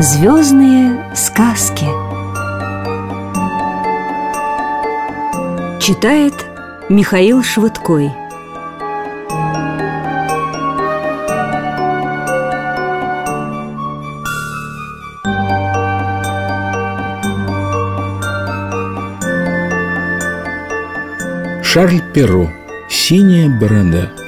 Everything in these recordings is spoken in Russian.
Звездные сказки. Читает Михаил Швыдкой. Шарль Перро. «Синяя борода»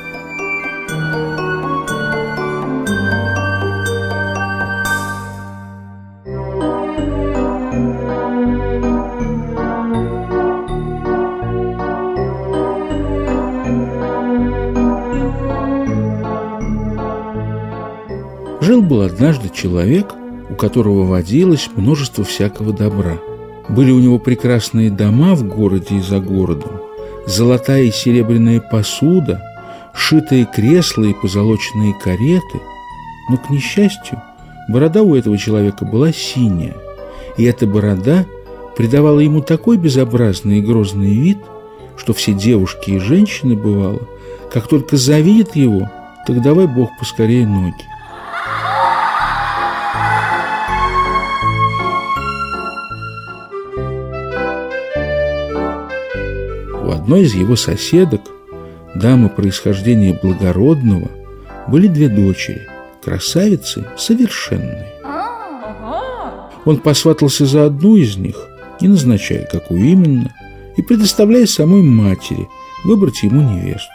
Жил-был однажды человек, у которого водилось множество всякого добра. Были у него прекрасные дома в городе и за городом, золотая и серебряная посуда, шитые кресла и позолоченные кареты. Но, к несчастью, борода у этого человека была синяя, и эта борода придавала ему такой безобразный и грозный вид, что все девушки и женщины, бывало, как только завидят его, так давай Бог поскорее ноги. Одной из его соседок, дамы происхождения благородного, были две дочери, красавицы совершенные. Он посватался за одну из них, не назначая, какую именно, и предоставляя самой матери выбрать ему невесту.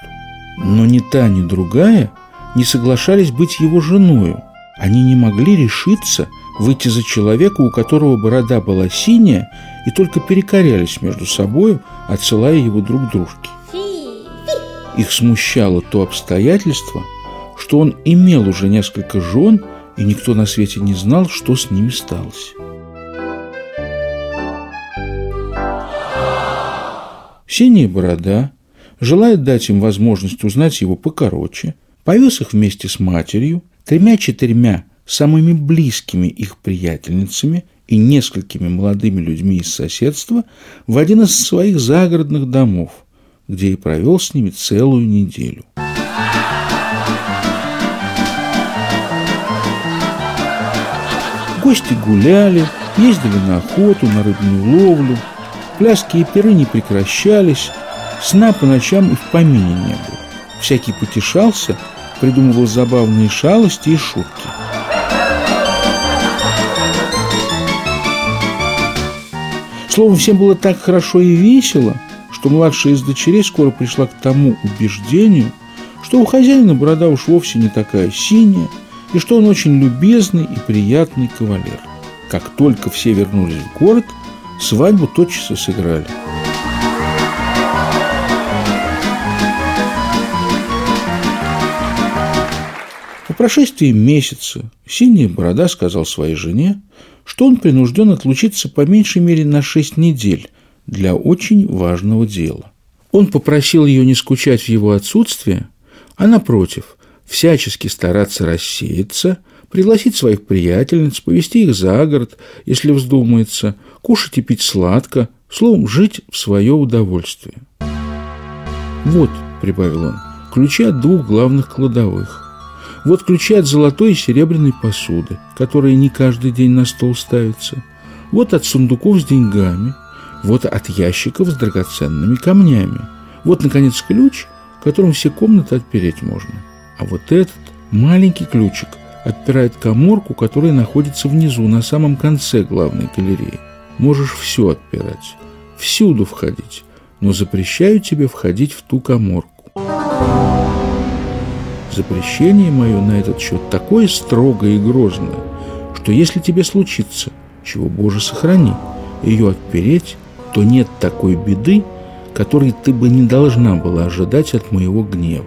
Но ни та, ни другая не соглашались быть его женою. Они не могли решиться выйти за человека, у которого борода была синяя и только перекорялись между собою, отсылая его друг дружке. Их смущало то обстоятельство, что он имел уже несколько жен, и никто на свете не знал, что с ними сталось. Синяя борода, желая дать им возможность узнать его покороче, повез их вместе с матерью, тремя-четырьмя самыми близкими их приятельницами и несколькими молодыми людьми из соседства в один из своих загородных домов, где и провел с ними целую неделю. Гости гуляли, ездили на охоту, на рыбную ловлю. Пляски и пиры не прекращались, сна по ночам и в помине не было. Всякий потешался, придумывал забавные шалости и шутки – Словом, всем было так хорошо и весело, что младшая из дочерей скоро пришла к тому убеждению, что у хозяина борода уж вовсе не такая синяя, и что он очень любезный и приятный кавалер. Как только все вернулись в город, свадьбу тотчас и сыграли. Прошествии месяца синяя борода сказал своей жене, что он принужден отлучиться по меньшей мере на шесть недель для очень важного дела. Он попросил ее не скучать в его отсутствие, а, напротив, всячески стараться рассеяться, пригласить своих приятельниц, повести их за город, если вздумается, кушать и пить сладко, словом, жить в свое удовольствие. «Вот», — прибавил он, — «ключи от двух главных кладовых. Вот ключи от золотой и серебряной посуды, которые не каждый день на стол ставятся. Вот от сундуков с деньгами. Вот от ящиков с драгоценными камнями. Вот, наконец, ключ, которым все комнаты отпереть можно. А вот этот маленький ключик отпирает коморку, которая находится внизу, на самом конце главной галереи. Можешь все отпирать, всюду входить, но запрещаю тебе входить в ту коморку. Запрещение мое на этот счет такое строгое и грозное, что если тебе случится, чего, Боже, сохрани, ее отпереть, то нет такой беды, которой ты бы не должна была ожидать от моего гнева.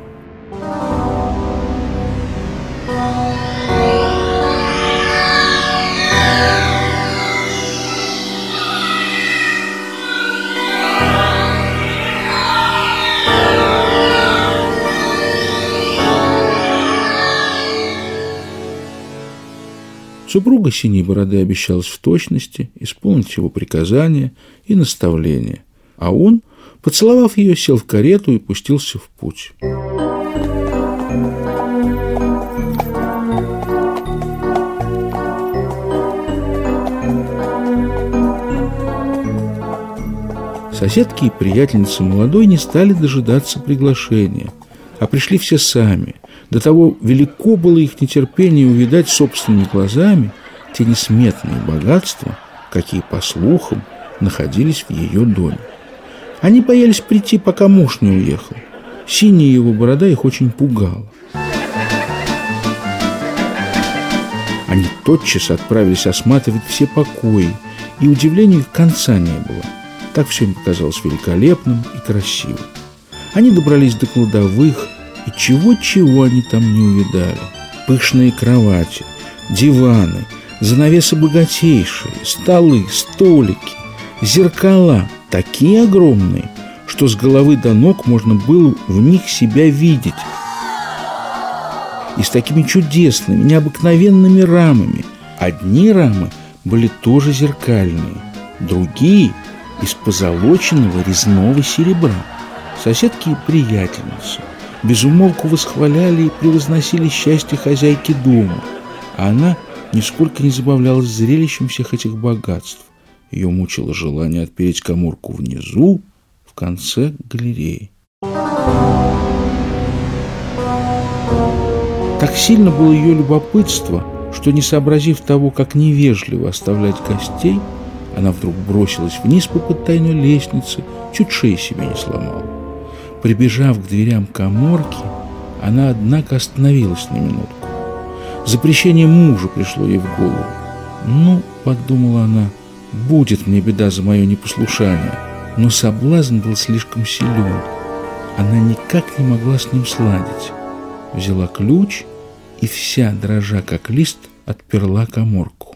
Супруга Синей Бороды обещалась в точности исполнить его приказания и наставления, а он, поцеловав ее, сел в карету и пустился в путь. Соседки и приятельницы молодой не стали дожидаться приглашения, а пришли все сами – до того велико было их нетерпение увидать собственными глазами те несметные богатства, какие, по слухам, находились в ее доме. Они боялись прийти, пока муж не уехал. Синяя его борода их очень пугала. Они тотчас отправились осматривать все покои, и удивлению конца не было. Так все им показалось великолепным и красивым. Они добрались до кладовых, и чего-чего они там не увидали. Пышные кровати, диваны, занавесы богатейшие, столы, столики, зеркала, такие огромные, что с головы до ног можно было в них себя видеть. И с такими чудесными, необыкновенными рамами. Одни рамы были тоже зеркальные, другие – из позолоченного резного серебра. Соседки и приятельницы безумолку восхваляли и превозносили счастье хозяйки дома, а она нисколько не забавлялась зрелищем всех этих богатств. Ее мучило желание отпереть коморку внизу, в конце галереи. Так сильно было ее любопытство, что, не сообразив того, как невежливо оставлять гостей, она вдруг бросилась вниз по подтайной лестнице, чуть шеи себе не сломала. Прибежав к дверям коморки, она, однако, остановилась на минутку. Запрещение мужа пришло ей в голову. «Ну, — подумала она, — будет мне беда за мое непослушание». Но соблазн был слишком силен. Она никак не могла с ним сладить. Взяла ключ и вся, дрожа как лист, отперла коморку.